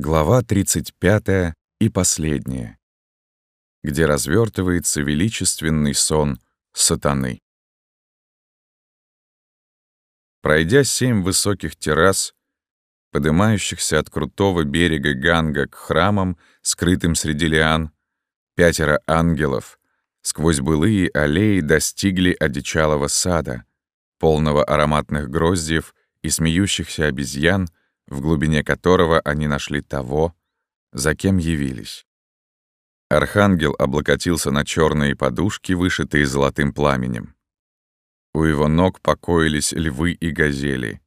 Глава 35 и последняя, где развертывается величественный сон сатаны. Пройдя семь высоких террас, поднимающихся от крутого берега Ганга к храмам, скрытым среди лиан, пятеро ангелов сквозь былые аллеи достигли одичалого сада, полного ароматных гроздьев и смеющихся обезьян, в глубине которого они нашли того, за кем явились. Архангел облокотился на черные подушки, вышитые золотым пламенем. У его ног покоились львы и газели.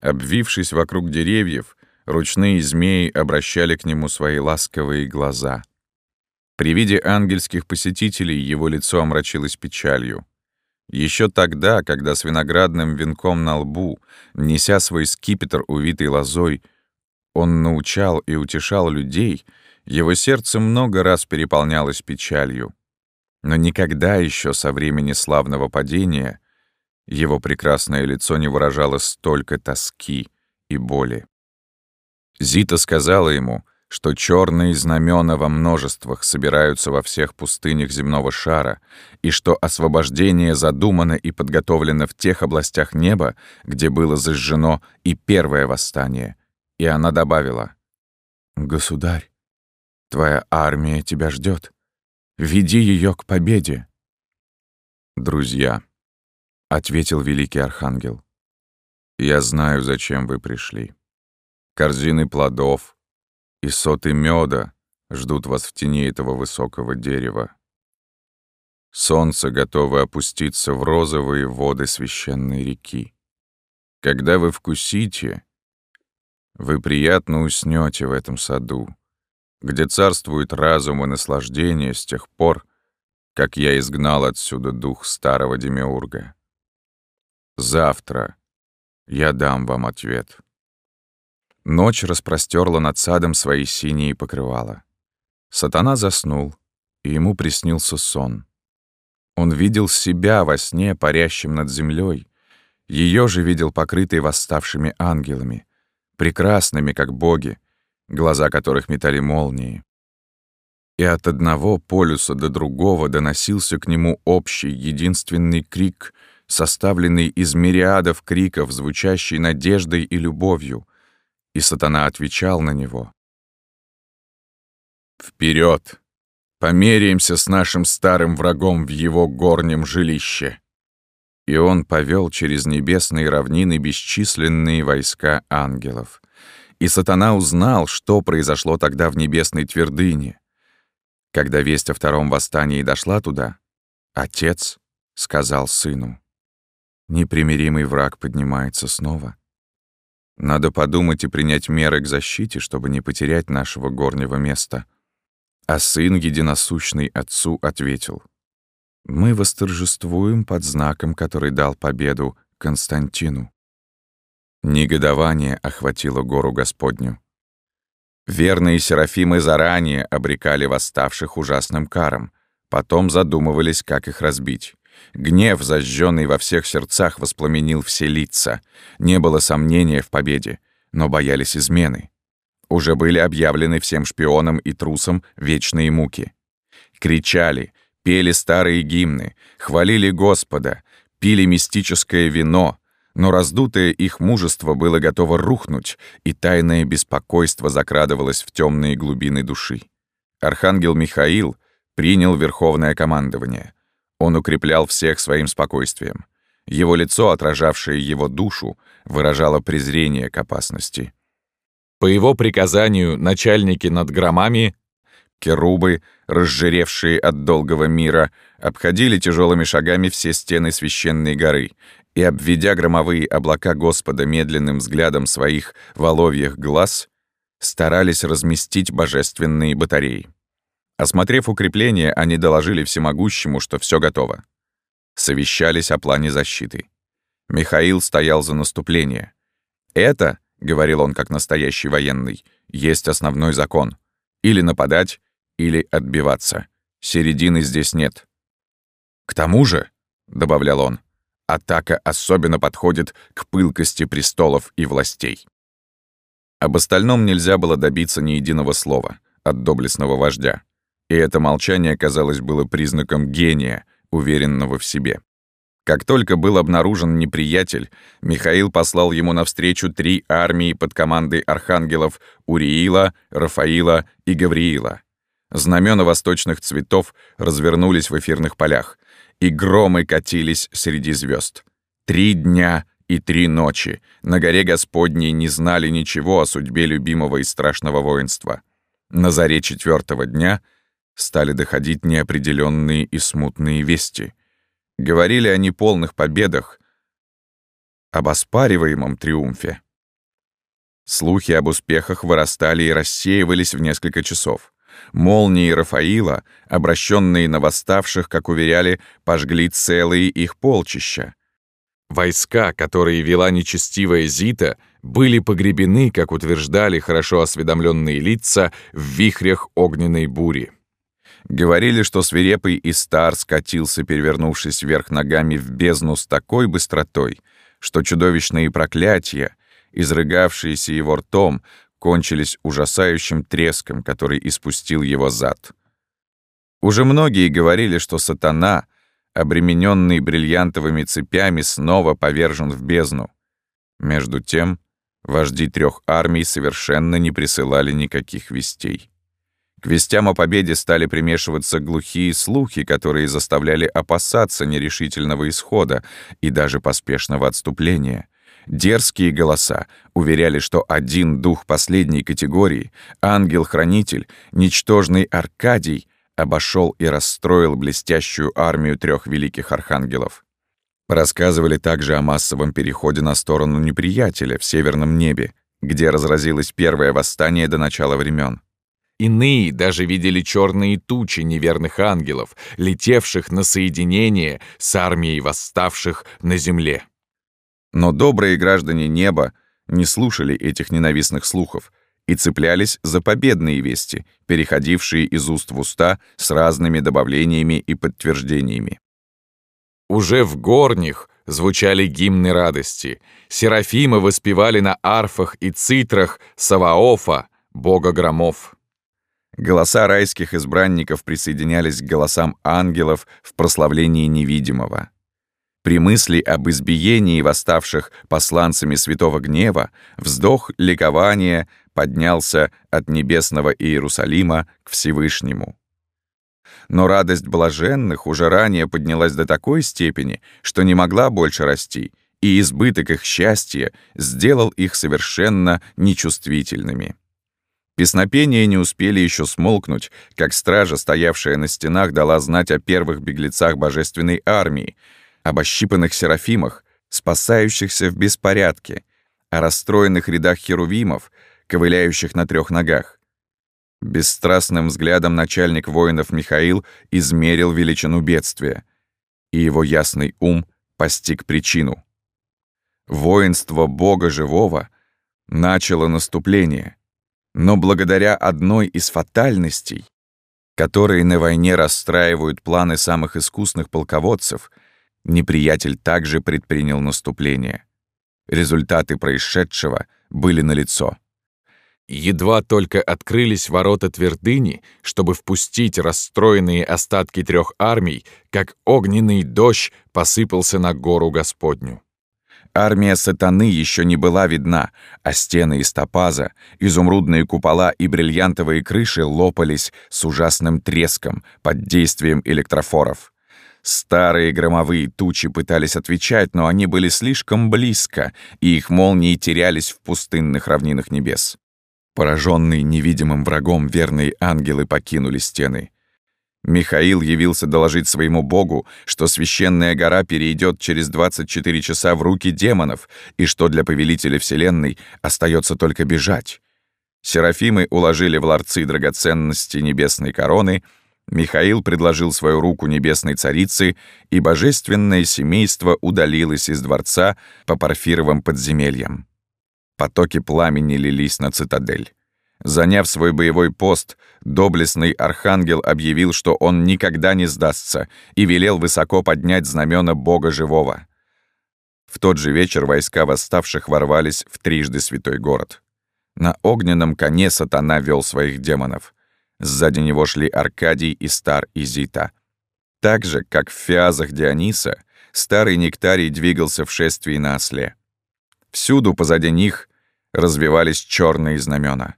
Обвившись вокруг деревьев, ручные змеи обращали к нему свои ласковые глаза. При виде ангельских посетителей его лицо омрачилось печалью. Еще тогда, когда с виноградным венком на лбу, неся свой скипетр, увитый лозой, он научал и утешал людей, его сердце много раз переполнялось печалью. Но никогда еще со времени славного падения его прекрасное лицо не выражало столько тоски и боли. Зита сказала ему — что черные знамена во множествах собираются во всех пустынях земного шара, и что освобождение задумано и подготовлено в тех областях неба, где было зажжено и первое восстание. И она добавила, «Государь, твоя армия тебя ждет. Веди ее к победе». «Друзья», — ответил великий архангел, «я знаю, зачем вы пришли. Корзины плодов — и соты меда ждут вас в тени этого высокого дерева. Солнце готово опуститься в розовые воды священной реки. Когда вы вкусите, вы приятно уснете в этом саду, где царствует разум и наслаждение с тех пор, как я изгнал отсюда дух старого демиурга. Завтра я дам вам ответ. Ночь распростерла над садом свои синие покрывала. Сатана заснул, и ему приснился сон. Он видел себя во сне, парящим над землей. Ее же видел покрытой восставшими ангелами, прекрасными, как боги, глаза которых метали молнии. И от одного полюса до другого доносился к нему общий, единственный крик, составленный из мириадов криков, звучащий надеждой и любовью — и сатана отвечал на него. «Вперед! Померяемся с нашим старым врагом в его горнем жилище!» И он повел через небесные равнины бесчисленные войска ангелов. И сатана узнал, что произошло тогда в небесной твердыне. Когда весть о втором восстании дошла туда, отец сказал сыну, «Непримиримый враг поднимается снова. Надо подумать и принять меры к защите, чтобы не потерять нашего горнего места. А сын единосущный отцу ответил. Мы восторжествуем под знаком, который дал победу Константину. Негодование охватило гору Господню. Верные серафимы заранее обрекали восставших ужасным каром, потом задумывались, как их разбить. Гнев, зажженный во всех сердцах, воспламенил все лица. Не было сомнения в победе, но боялись измены. Уже были объявлены всем шпионам и трусам вечные муки. Кричали, пели старые гимны, хвалили Господа, пили мистическое вино, но раздутое их мужество было готово рухнуть, и тайное беспокойство закрадывалось в темные глубины души. Архангел Михаил принял верховное командование. Он укреплял всех своим спокойствием. Его лицо, отражавшее его душу, выражало презрение к опасности. По его приказанию начальники над громами, керубы, разжиревшие от долгого мира, обходили тяжелыми шагами все стены священной горы и, обведя громовые облака Господа медленным взглядом своих воловьих глаз, старались разместить божественные батареи. Осмотрев укрепление, они доложили всемогущему, что все готово. Совещались о плане защиты. Михаил стоял за наступление. «Это, — говорил он как настоящий военный, — есть основной закон. Или нападать, или отбиваться. Середины здесь нет. К тому же, — добавлял он, — атака особенно подходит к пылкости престолов и властей. Об остальном нельзя было добиться ни единого слова от доблестного вождя. И это молчание, казалось, было признаком гения, уверенного в себе. Как только был обнаружен неприятель, Михаил послал ему навстречу три армии под командой архангелов Уриила, Рафаила и Гавриила. Знамена восточных цветов развернулись в эфирных полях, и громы катились среди звезд. Три дня и три ночи на горе Господней не знали ничего о судьбе любимого и страшного воинства. На заре четвертого дня стали доходить неопределенные и смутные вести. Говорили о неполных победах, об оспариваемом триумфе. Слухи об успехах вырастали и рассеивались в несколько часов. Молнии Рафаила, обращенные на восставших, как уверяли, пожгли целые их полчища. Войска, которые вела нечестивая Зита, были погребены, как утверждали хорошо осведомленные лица, в вихрях огненной бури. Говорили, что свирепый Истар скатился, перевернувшись вверх ногами в бездну с такой быстротой, что чудовищные проклятия, изрыгавшиеся его ртом, кончились ужасающим треском, который испустил его зад. Уже многие говорили, что сатана, обремененный бриллиантовыми цепями, снова повержен в бездну. Между тем, вожди трех армий совершенно не присылали никаких вестей. К вестям о победе стали примешиваться глухие слухи, которые заставляли опасаться нерешительного исхода и даже поспешного отступления — Дерзкие голоса уверяли, что один дух последней категории, ангел-хранитель, ничтожный Аркадий, обошел и расстроил блестящую армию трех великих архангелов. Рассказывали также о массовом переходе на сторону неприятеля в северном небе, где разразилось первое восстание до начала времен. Иные даже видели черные тучи неверных ангелов, летевших на соединение с армией восставших на земле. Но добрые граждане неба не слушали этих ненавистных слухов и цеплялись за победные вести, переходившие из уст в уста с разными добавлениями и подтверждениями. Уже в горних звучали гимны радости. Серафимы воспевали на арфах и цитрах Саваофа, бога громов. Голоса райских избранников присоединялись к голосам ангелов в прославлении невидимого. При мысли об избиении восставших посланцами святого гнева вздох ликования поднялся от небесного Иерусалима к Всевышнему. Но радость блаженных уже ранее поднялась до такой степени, что не могла больше расти, и избыток их счастья сделал их совершенно нечувствительными. Песнопения не успели еще смолкнуть, как стража, стоявшая на стенах, дала знать о первых беглецах божественной армии, об ощипанных серафимах, спасающихся в беспорядке, о расстроенных рядах херувимов, ковыляющих на трех ногах. Бесстрастным взглядом начальник воинов Михаил измерил величину бедствия, и его ясный ум постиг причину. Воинство Бога Живого начало наступление, но благодаря одной из фатальностей, которые на войне расстраивают планы самых искусных полководцев — неприятель также предпринял наступление. Результаты происшедшего были налицо. Едва только открылись ворота твердыни, чтобы впустить расстроенные остатки трех армий, как огненный дождь посыпался на гору Господню. Армия сатаны еще не была видна, а стены из топаза, изумрудные купола и бриллиантовые крыши лопались с ужасным треском под действием электрофоров. Старые громовые тучи пытались отвечать, но они были слишком близко, и их молнии терялись в пустынных равнинах небес. Пораженные невидимым врагом, верные ангелы покинули стены. Михаил явился доложить своему богу, что священная гора перейдет через 24 часа в руки демонов, и что для повелителя Вселенной остается только бежать. Серафимы уложили в ларцы драгоценности небесной короны — Михаил предложил свою руку небесной царице, и божественное семейство удалилось из дворца по парфировым подземельям. Потоки пламени лились на цитадель. Заняв свой боевой пост, доблестный архангел объявил, что он никогда не сдастся, и велел высоко поднять знамена Бога Живого. В тот же вечер войска восставших ворвались в трижды святой город. На огненном коне сатана вел своих демонов. Сзади него шли Аркадий и Стар и Зита. Так же, как в фиазах Диониса, старый Нектарий двигался в шествии на осле. Всюду позади них развивались черные знамена.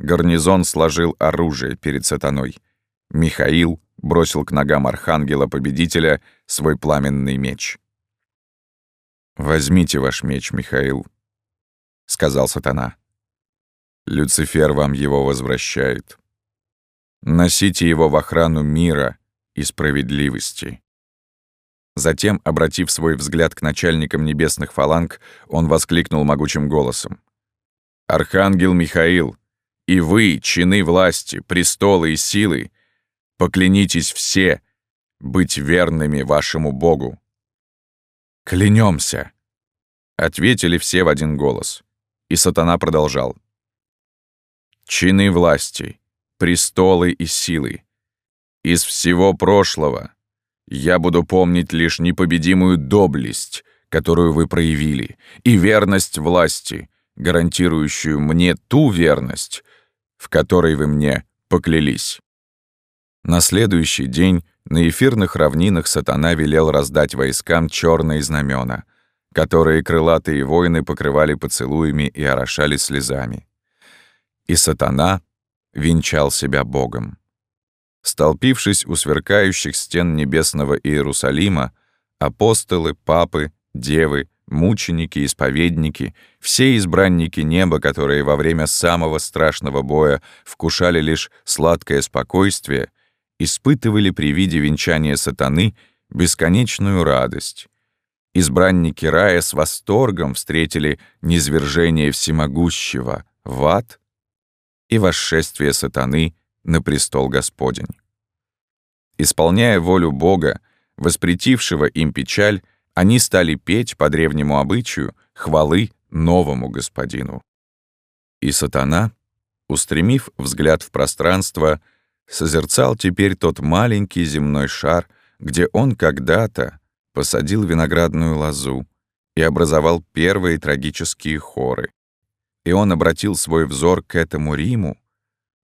Гарнизон сложил оружие перед сатаной. Михаил бросил к ногам архангела-победителя свой пламенный меч. «Возьмите ваш меч, Михаил», — сказал сатана. «Люцифер вам его возвращает. Носите его в охрану мира и справедливости». Затем, обратив свой взгляд к начальникам небесных фаланг, он воскликнул могучим голосом. «Архангел Михаил, и вы, чины власти, престолы и силы, поклянитесь все быть верными вашему Богу». «Клянемся!» — ответили все в один голос. И сатана продолжал. «Чины власти, престолы и силы, из всего прошлого я буду помнить лишь непобедимую доблесть, которую вы проявили, и верность власти, гарантирующую мне ту верность, в которой вы мне поклялись. На следующий день на эфирных равнинах сатана велел раздать войскам черные знамена, которые крылатые воины покрывали поцелуями и орошали слезами. И сатана венчал себя Богом. Столпившись у сверкающих стен небесного Иерусалима, апостолы, папы, девы, мученики, исповедники, все избранники неба, которые во время самого страшного боя вкушали лишь сладкое спокойствие, испытывали при виде венчания сатаны бесконечную радость. Избранники рая с восторгом встретили низвержение всемогущего в ад и восшествие сатаны на престол Господень. Исполняя волю Бога, воспретившего им печаль, они стали петь по древнему обычаю хвалы новому Господину. И сатана, устремив взгляд в пространство, созерцал теперь тот маленький земной шар, где он когда-то посадил виноградную лозу и образовал первые трагические хоры. И он обратил свой взор к этому Риму,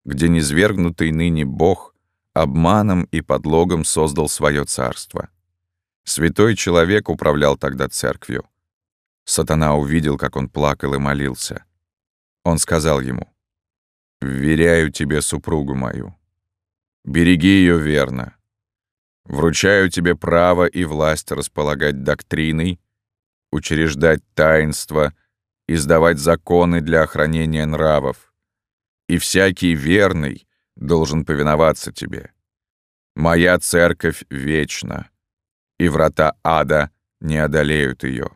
где низвергнутый ныне Бог обманом и подлогом создал свое царство. Святой человек управлял тогда церковью. Сатана увидел, как он плакал и молился. Он сказал ему, «Вверяю тебе супругу мою. Береги ее верно. Вручаю тебе право и власть располагать доктриной, учреждать таинства, издавать законы для охранения нравов, и всякий верный должен повиноваться тебе. Моя церковь вечна, и врата ада не одолеют ее.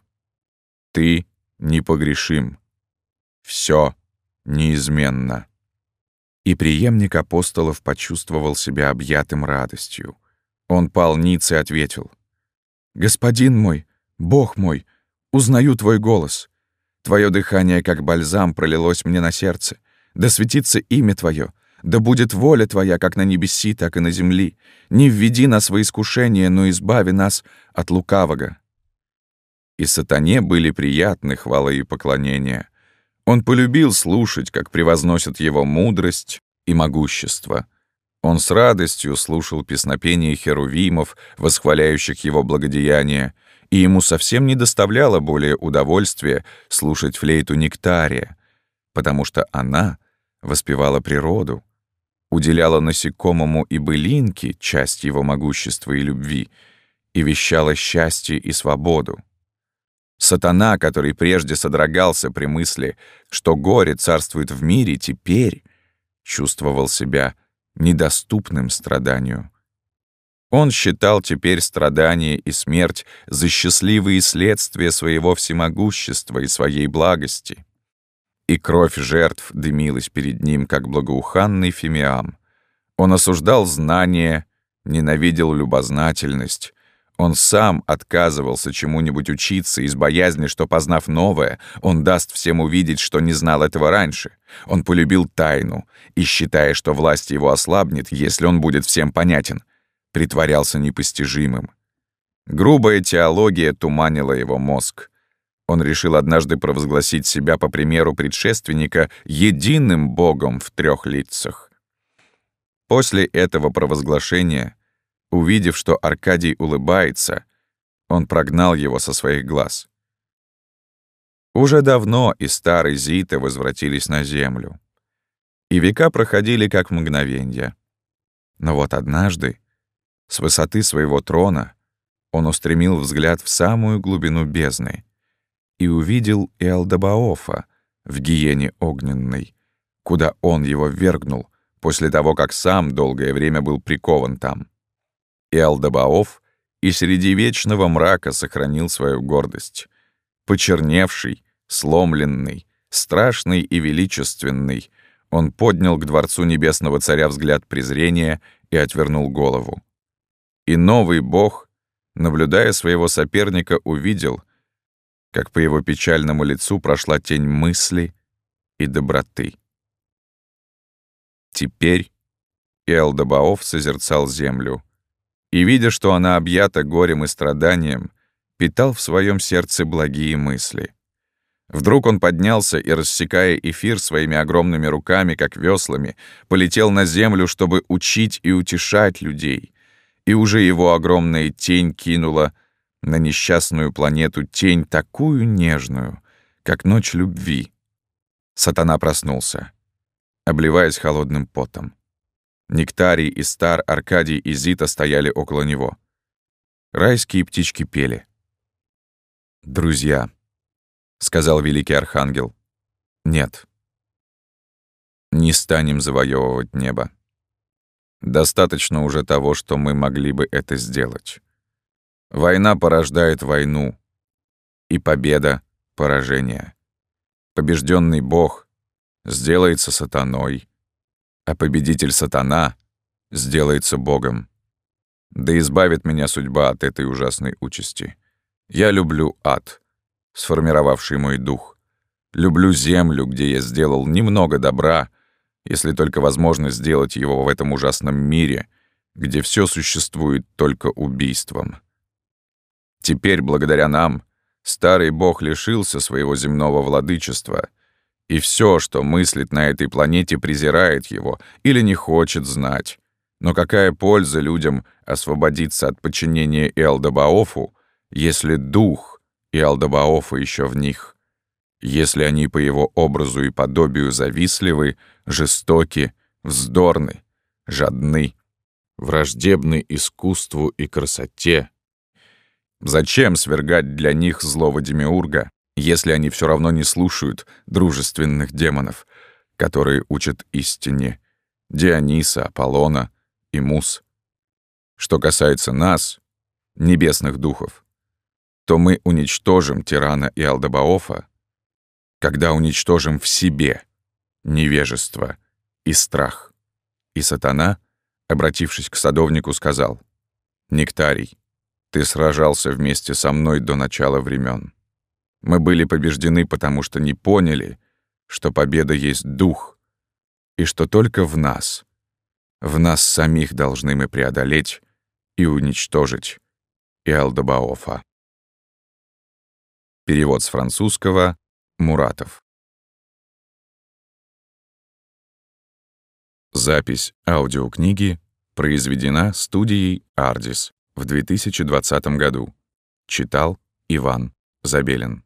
Ты непогрешим. Все неизменно. И преемник апостолов почувствовал себя объятым радостью. Он пал ниц и ответил. «Господин мой, Бог мой, узнаю твой голос. Твое дыхание, как бальзам, пролилось мне на сердце. Да светится имя Твое, да будет воля Твоя как на небеси, так и на земли. Не введи нас во искушение, но избави нас от лукавого». И сатане были приятны хвалы и поклонения. Он полюбил слушать, как превозносят его мудрость и могущество. Он с радостью слушал песнопения херувимов, восхваляющих его благодеяния, и ему совсем не доставляло более удовольствия слушать флейту Нектария, потому что она воспевала природу, уделяла насекомому и былинке часть его могущества и любви и вещала счастье и свободу. Сатана, который прежде содрогался при мысли, что горе царствует в мире, теперь чувствовал себя недоступным страданию. Он считал теперь страдания и смерть за счастливые следствия своего всемогущества и своей благости и кровь жертв дымилась перед ним, как благоуханный фимиам. Он осуждал знание, ненавидел любознательность. Он сам отказывался чему-нибудь учиться из боязни, что, познав новое, он даст всем увидеть, что не знал этого раньше. Он полюбил тайну и, считая, что власть его ослабнет, если он будет всем понятен, притворялся непостижимым. Грубая теология туманила его мозг. Он решил однажды провозгласить себя, по примеру предшественника, единым богом в трех лицах. После этого провозглашения, увидев, что Аркадий улыбается, он прогнал его со своих глаз. Уже давно и старый Зита возвратились на землю. И века проходили как мгновенья. Но вот однажды, с высоты своего трона, он устремил взгляд в самую глубину бездны и увидел Иалдабаофа в гиене огненной, куда он его вергнул после того, как сам долгое время был прикован там. Иалдабаоф и среди вечного мрака сохранил свою гордость — Почерневший, сломленный, страшный и величественный, он поднял к дворцу небесного царя взгляд презрения и отвернул голову. И новый бог, наблюдая своего соперника, увидел, как по его печальному лицу прошла тень мысли и доброты. Теперь Элдобаов созерцал землю, и, видя, что она объята горем и страданием, питал в своем сердце благие мысли. Вдруг он поднялся и, рассекая эфир своими огромными руками, как веслами, полетел на землю, чтобы учить и утешать людей. И уже его огромная тень кинула на несчастную планету тень такую нежную, как ночь любви. Сатана проснулся, обливаясь холодным потом. Нектарий и Стар, Аркадий и Зита стояли около него. Райские птички пели. «Друзья», — сказал великий архангел, — «нет. Не станем завоевывать небо. Достаточно уже того, что мы могли бы это сделать. Война порождает войну, и победа — поражение. Побежденный Бог сделается сатаной, а победитель сатана сделается Богом. Да избавит меня судьба от этой ужасной участи. Я люблю ад, сформировавший мой дух. Люблю землю, где я сделал немного добра, если только возможно сделать его в этом ужасном мире, где все существует только убийством. Теперь, благодаря нам, старый бог лишился своего земного владычества, и все, что мыслит на этой планете, презирает его или не хочет знать. Но какая польза людям освободиться от подчинения Элдобаофу, если дух и Алдабаофа еще в них, если они по его образу и подобию завистливы, жестоки, вздорны, жадны, враждебны искусству и красоте. Зачем свергать для них злого демиурга, если они все равно не слушают дружественных демонов, которые учат истине Диониса, Аполлона и Мус? Что касается нас, небесных духов, то мы уничтожим тирана и Алдабаофа, когда уничтожим в себе невежество и страх. И сатана, обратившись к садовнику, сказал, «Нектарий, ты сражался вместе со мной до начала времен. Мы были побеждены, потому что не поняли, что победа есть дух, и что только в нас, в нас самих должны мы преодолеть и уничтожить Иалдабаофа. Перевод с французского Муратов. Запись аудиокниги произведена студией «Ардис» в 2020 году. Читал Иван Забелин.